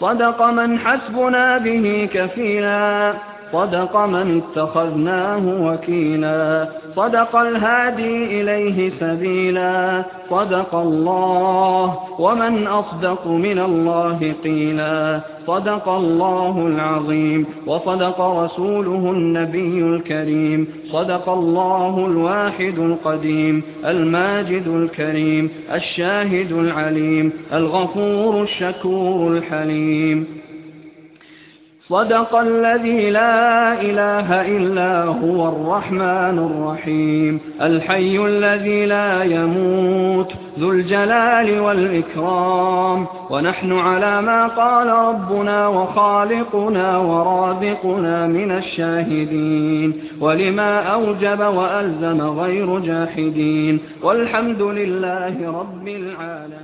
صدق من حسبنا به كفيلا. صدق من اتخذناه وكيلا. صدق الهادي إليه سبيلا. صدق الله ومن أصدق من الله قيلا. صدق الله العظيم. وصدق رسوله النبي الكريم. صدق الله الواحد القديم. الماجد الكريم. الشاهد العليم. الغفور الشكور الحليم. صدق الذي لا إله إلا هو الرحمن الرحيم. الحي الذي لا يموت ذو الجلال والإكرام. ونحن على ما قال ربنا وخالقنا ورازقنا من الشاهدين. ولما أوجب وألزم غير جاحدين. والحمد لله رب العالمين.